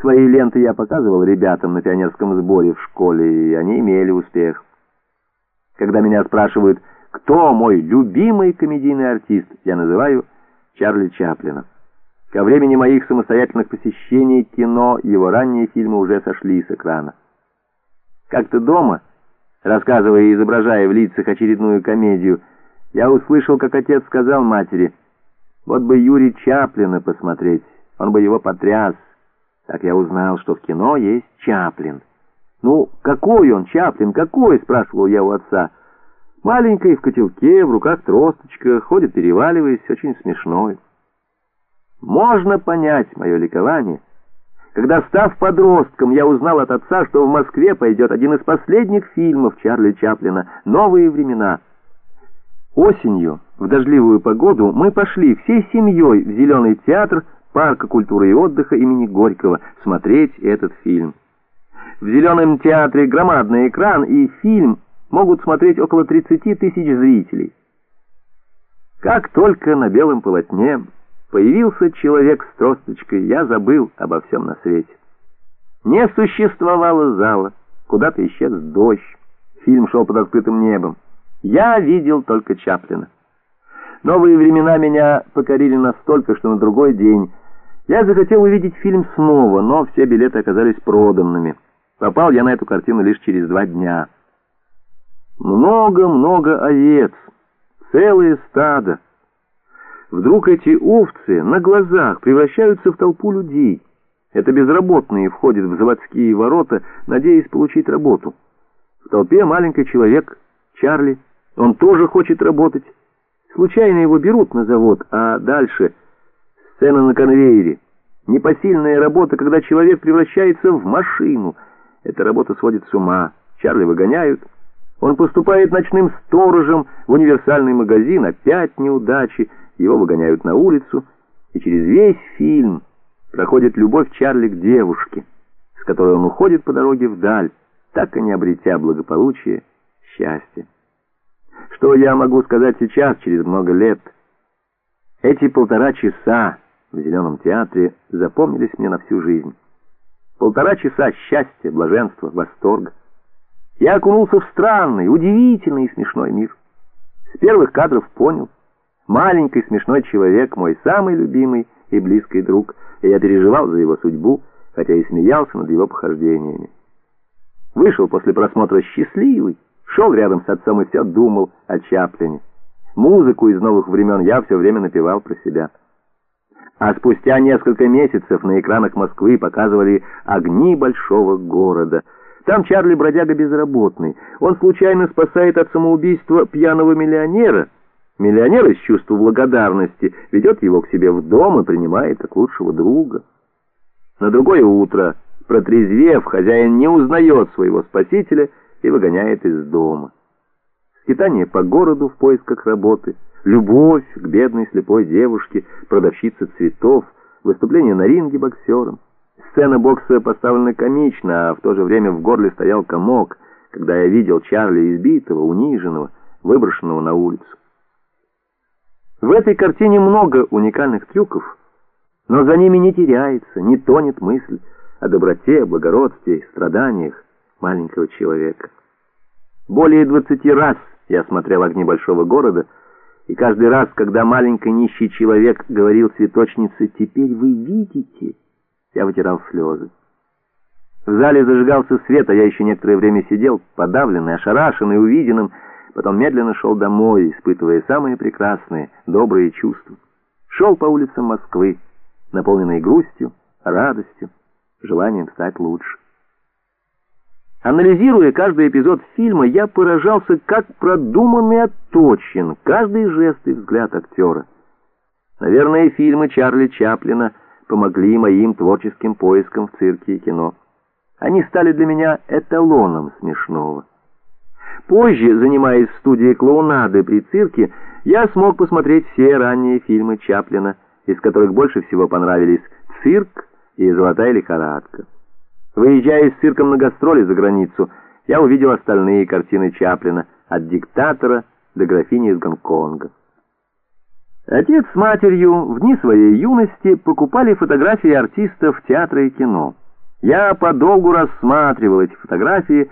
Свои ленты я показывал ребятам на пионерском сборе в школе, и они имели успех. Когда меня спрашивают, кто мой любимый комедийный артист, я называю Чарли Чаплина. Ко времени моих самостоятельных посещений кино его ранние фильмы уже сошли с экрана. Как-то дома, рассказывая и изображая в лицах очередную комедию, я услышал, как отец сказал матери, «Вот бы Юрий Чаплина посмотреть, он бы его потряс». Так я узнал, что в кино есть Чаплин. «Ну, какой он, Чаплин, какой?» — спрашивал я у отца. «Маленький, в котелке, в руках тросточка, ходит переваливаясь, очень смешной». Можно понять мое ликование, когда, став подростком, я узнал от отца, что в Москве пойдет один из последних фильмов Чарли Чаплина «Новые времена». Осенью, в дождливую погоду, мы пошли всей семьей в Зеленый театр Парка культуры и отдыха имени Горького смотреть этот фильм. В Зеленом театре громадный экран, и фильм могут смотреть около 30 тысяч зрителей. Как только на белом полотне появился человек с тросточкой, я забыл обо всем на свете. Не существовало зала, куда-то исчез дождь, фильм шел под открытым небом. Я видел только Чаплина. Новые времена меня покорили настолько, что на другой день я захотел увидеть фильм снова, но все билеты оказались проданными. Попал я на эту картину лишь через два дня. Много-много овец, целые стадо. Вдруг эти овцы на глазах превращаются в толпу людей. Это безработные входят в заводские ворота, надеясь получить работу. В толпе маленький человек, Чарли, он тоже хочет работать. Случайно его берут на завод, а дальше сцена на конвейере. Непосильная работа, когда человек превращается в машину. Эта работа сводит с ума. Чарли выгоняют. Он поступает ночным сторожем в универсальный магазин. Опять неудачи. Его выгоняют на улицу. И через весь фильм проходит любовь Чарли к девушке, с которой он уходит по дороге вдаль, так и не обретя благополучия, счастья. Что я могу сказать сейчас, через много лет? Эти полтора часа в Зеленом театре запомнились мне на всю жизнь. Полтора часа счастья, блаженства, восторга. Я окунулся в странный, удивительный и смешной мир. С первых кадров понял. Маленький смешной человек, мой самый любимый и близкий друг, и я переживал за его судьбу, хотя и смеялся над его похождениями. Вышел после просмотра счастливый, шел рядом с отцом и все думал о Чаплине. Музыку из новых времен я все время напевал про себя. А спустя несколько месяцев на экранах Москвы показывали огни большого города. Там Чарли бродяга безработный. Он случайно спасает от самоубийства пьяного миллионера. Миллионер из чувства благодарности ведет его к себе в дом и принимает как лучшего друга. На другое утро, протрезвев, хозяин не узнает своего спасителя и выгоняет из дома. Скитание по городу в поисках работы — любовь к бедной слепой девушке, продавщице цветов, выступление на ринге боксером. Сцена бокса поставлена комично, а в то же время в горле стоял комок, когда я видел Чарли избитого, униженного, выброшенного на улицу. В этой картине много уникальных трюков, но за ними не теряется, не тонет мысль о доброте, благородстве, страданиях маленького человека. Более двадцати раз я смотрел «Огни большого города», и каждый раз, когда маленький нищий человек говорил цветочнице «Теперь вы видите», я вытирал слезы. В зале зажигался свет, а я еще некоторое время сидел, подавленный, ошарашенный, увиденным, потом медленно шел домой, испытывая самые прекрасные, добрые чувства. Шел по улицам Москвы, наполненный грустью, радостью, желанием стать лучше. Анализируя каждый эпизод фильма, я поражался, как продуман и отточен каждый жест и взгляд актера. Наверное, фильмы Чарли Чаплина помогли моим творческим поискам в цирке и кино. Они стали для меня эталоном смешного. Позже, занимаясь в студии клоунады при цирке, я смог посмотреть все ранние фильмы Чаплина, из которых больше всего понравились «Цирк» и «Золотая лихорадка». Выезжая с цирком на гастроли за границу, я увидел остальные картины Чаплина, от диктатора до графини из Гонконга. Отец с матерью в дни своей юности покупали фотографии артистов театра и кино. Я подолгу рассматривал эти фотографии,